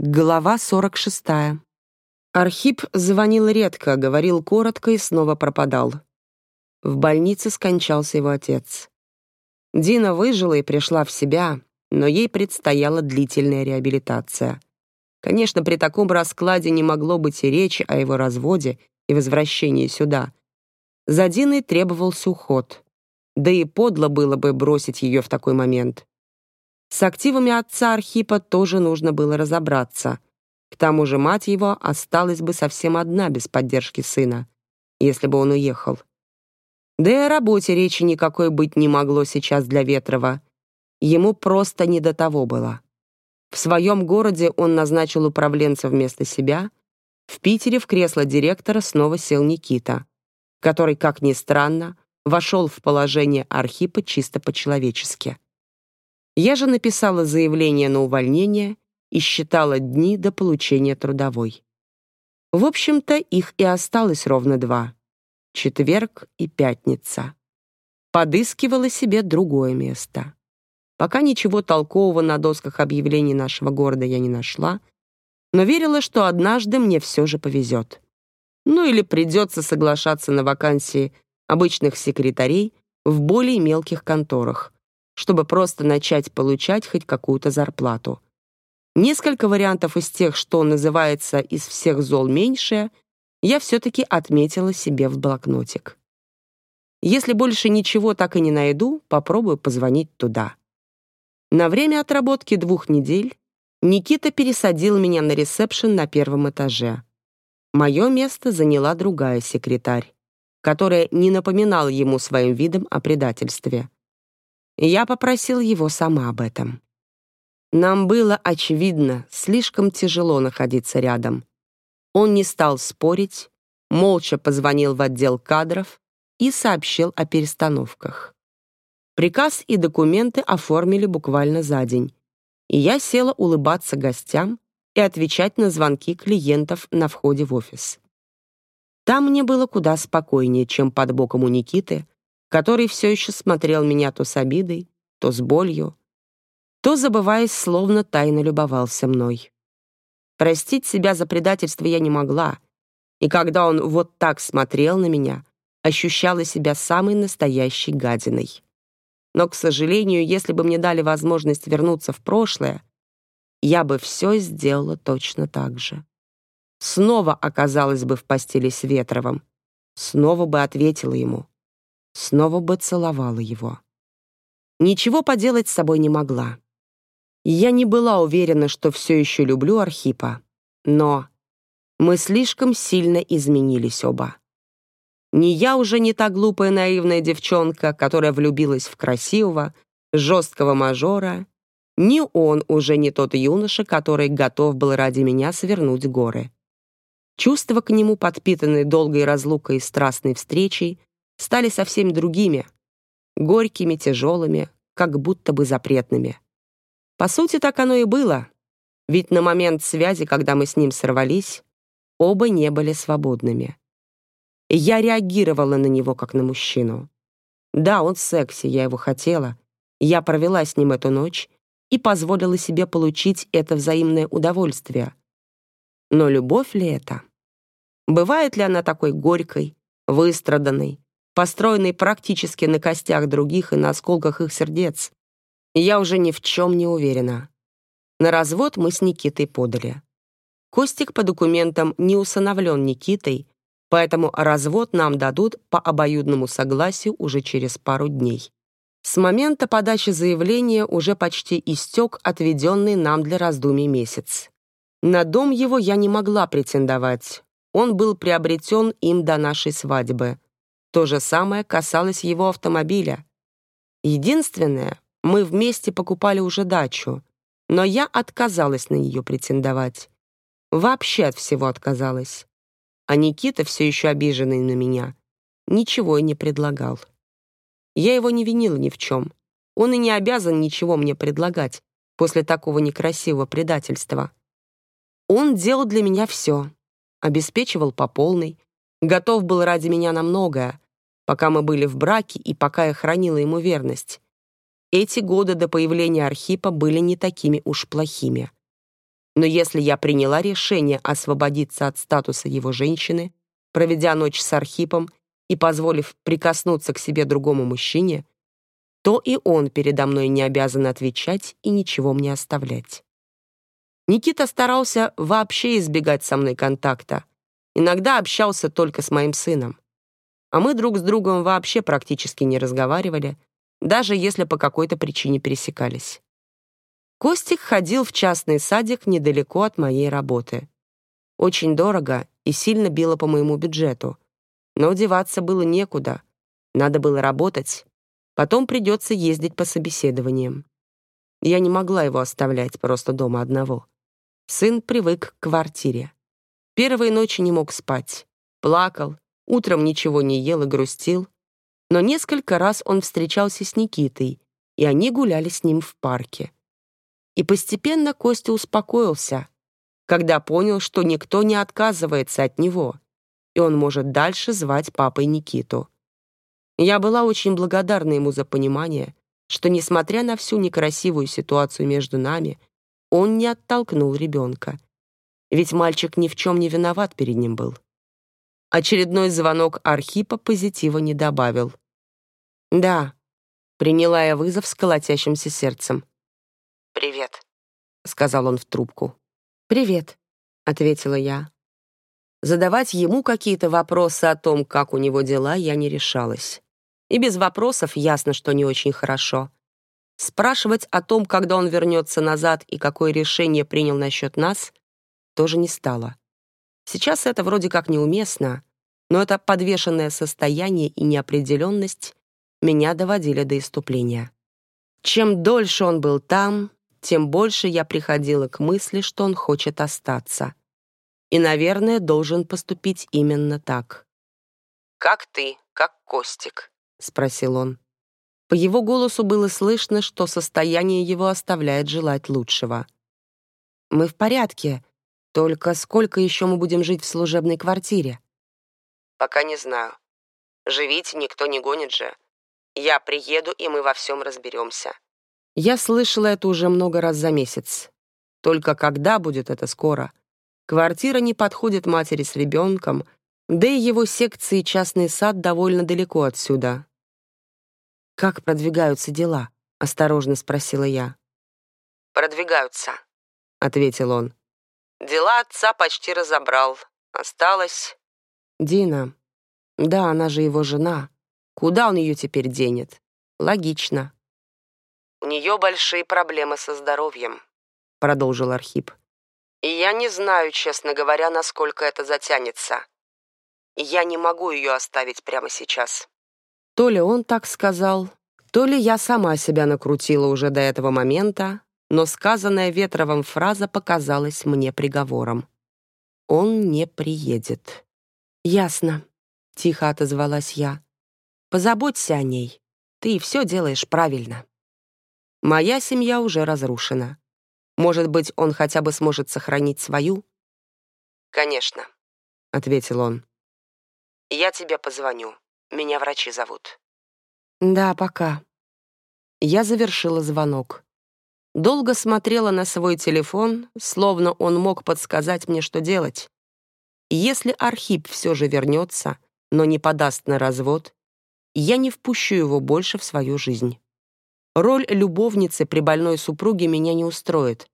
Глава 46. Архип звонил редко, говорил коротко и снова пропадал. В больнице скончался его отец. Дина выжила и пришла в себя, но ей предстояла длительная реабилитация. Конечно, при таком раскладе не могло быть и речи о его разводе и возвращении сюда. За Диной требовался уход. Да и подло было бы бросить ее в такой момент. С активами отца Архипа тоже нужно было разобраться. К тому же мать его осталась бы совсем одна без поддержки сына, если бы он уехал. Да и о работе речи никакой быть не могло сейчас для Ветрова. Ему просто не до того было. В своем городе он назначил управленца вместо себя. В Питере в кресло директора снова сел Никита, который, как ни странно, вошел в положение Архипа чисто по-человечески. Я же написала заявление на увольнение и считала дни до получения трудовой. В общем-то, их и осталось ровно два — четверг и пятница. Подыскивала себе другое место. Пока ничего толкового на досках объявлений нашего города я не нашла, но верила, что однажды мне все же повезет. Ну или придется соглашаться на вакансии обычных секретарей в более мелких конторах — чтобы просто начать получать хоть какую-то зарплату. Несколько вариантов из тех, что называется «из всех зол меньшее», я все-таки отметила себе в блокнотик. Если больше ничего так и не найду, попробую позвонить туда. На время отработки двух недель Никита пересадил меня на ресепшн на первом этаже. Мое место заняла другая секретарь, которая не напоминала ему своим видом о предательстве. Я попросил его сама об этом. Нам было, очевидно, слишком тяжело находиться рядом. Он не стал спорить, молча позвонил в отдел кадров и сообщил о перестановках. Приказ и документы оформили буквально за день, и я села улыбаться гостям и отвечать на звонки клиентов на входе в офис. Там мне было куда спокойнее, чем под боком у Никиты, который все еще смотрел меня то с обидой, то с болью, то, забываясь, словно тайно любовался мной. Простить себя за предательство я не могла, и когда он вот так смотрел на меня, ощущала себя самой настоящей гадиной. Но, к сожалению, если бы мне дали возможность вернуться в прошлое, я бы все сделала точно так же. Снова оказалась бы в постели с Ветровым, снова бы ответила ему снова бы целовала его. Ничего поделать с собой не могла. Я не была уверена, что все еще люблю Архипа, но мы слишком сильно изменились оба. Ни я уже не та глупая наивная девчонка, которая влюбилась в красивого, жесткого мажора, ни он уже не тот юноша, который готов был ради меня свернуть горы. Чувства к нему, подпитанные долгой разлукой и страстной встречей, стали совсем другими, горькими, тяжелыми, как будто бы запретными. По сути, так оно и было, ведь на момент связи, когда мы с ним сорвались, оба не были свободными. Я реагировала на него, как на мужчину. Да, он секси, я его хотела. Я провела с ним эту ночь и позволила себе получить это взаимное удовольствие. Но любовь ли это? Бывает ли она такой горькой, выстраданной, построенный практически на костях других и на осколках их сердец. я уже ни в чем не уверена. На развод мы с Никитой подали. Костик по документам не усыновлен Никитой, поэтому развод нам дадут по обоюдному согласию уже через пару дней. С момента подачи заявления уже почти истек отведенный нам для раздумий месяц. На дом его я не могла претендовать. Он был приобретен им до нашей свадьбы. То же самое касалось его автомобиля. Единственное, мы вместе покупали уже дачу, но я отказалась на нее претендовать. Вообще от всего отказалась. А Никита, все еще обиженный на меня, ничего и не предлагал. Я его не винила ни в чем. Он и не обязан ничего мне предлагать после такого некрасивого предательства. Он делал для меня все. Обеспечивал по полной, готов был ради меня на многое, пока мы были в браке и пока я хранила ему верность. Эти годы до появления Архипа были не такими уж плохими. Но если я приняла решение освободиться от статуса его женщины, проведя ночь с Архипом и позволив прикоснуться к себе другому мужчине, то и он передо мной не обязан отвечать и ничего мне оставлять. Никита старался вообще избегать со мной контакта. Иногда общался только с моим сыном. А мы друг с другом вообще практически не разговаривали, даже если по какой-то причине пересекались. Костик ходил в частный садик недалеко от моей работы. Очень дорого и сильно било по моему бюджету. Но деваться было некуда. Надо было работать. Потом придется ездить по собеседованиям. Я не могла его оставлять просто дома одного. Сын привык к квартире. Первые ночи не мог спать. Плакал, утром ничего не ел и грустил. Но несколько раз он встречался с Никитой, и они гуляли с ним в парке. И постепенно Костя успокоился, когда понял, что никто не отказывается от него, и он может дальше звать папой Никиту. Я была очень благодарна ему за понимание, что, несмотря на всю некрасивую ситуацию между нами, он не оттолкнул ребенка. Ведь мальчик ни в чем не виноват перед ним был. Очередной звонок Архипа позитива не добавил. «Да», — приняла я вызов с колотящимся сердцем. «Привет», — сказал он в трубку. «Привет», — ответила я. Задавать ему какие-то вопросы о том, как у него дела, я не решалась. И без вопросов ясно, что не очень хорошо. Спрашивать о том, когда он вернется назад и какое решение принял насчет нас, тоже не стало. Сейчас это вроде как неуместно, но это подвешенное состояние и неопределенность меня доводили до иступления. Чем дольше он был там, тем больше я приходила к мысли, что он хочет остаться. И, наверное, должен поступить именно так. «Как ты, как Костик?» — спросил он. По его голосу было слышно, что состояние его оставляет желать лучшего. «Мы в порядке. Только сколько еще мы будем жить в служебной квартире?» «Пока не знаю. Живите никто не гонит же. Я приеду, и мы во всем разберемся». Я слышала это уже много раз за месяц. Только когда будет это скоро? Квартира не подходит матери с ребенком, да и его секции частный сад довольно далеко отсюда, «Как продвигаются дела?» — осторожно спросила я. «Продвигаются», — ответил он. «Дела отца почти разобрал. Осталось...» «Дина. Да, она же его жена. Куда он ее теперь денет? Логично». «У нее большие проблемы со здоровьем», — продолжил Архип. «И я не знаю, честно говоря, насколько это затянется. Я не могу ее оставить прямо сейчас». То ли он так сказал, то ли я сама себя накрутила уже до этого момента, но сказанная Ветровым фраза показалась мне приговором. «Он не приедет». «Ясно», — тихо отозвалась я. «Позаботься о ней. Ты все делаешь правильно». Моя семья уже разрушена. Может быть, он хотя бы сможет сохранить свою? «Конечно», — ответил он. «Я тебе позвоню». Меня врачи зовут». «Да, пока». Я завершила звонок. Долго смотрела на свой телефон, словно он мог подсказать мне, что делать. Если Архип все же вернется, но не подаст на развод, я не впущу его больше в свою жизнь. Роль любовницы при больной супруге меня не устроит.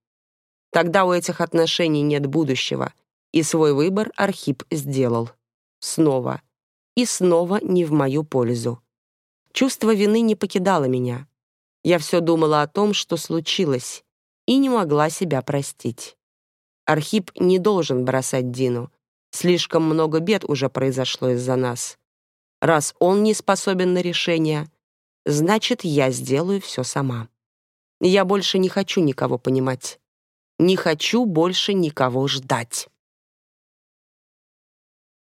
Тогда у этих отношений нет будущего, и свой выбор Архип сделал. Снова и снова не в мою пользу. Чувство вины не покидало меня. Я все думала о том, что случилось, и не могла себя простить. Архип не должен бросать Дину. Слишком много бед уже произошло из-за нас. Раз он не способен на решение, значит, я сделаю все сама. Я больше не хочу никого понимать. Не хочу больше никого ждать.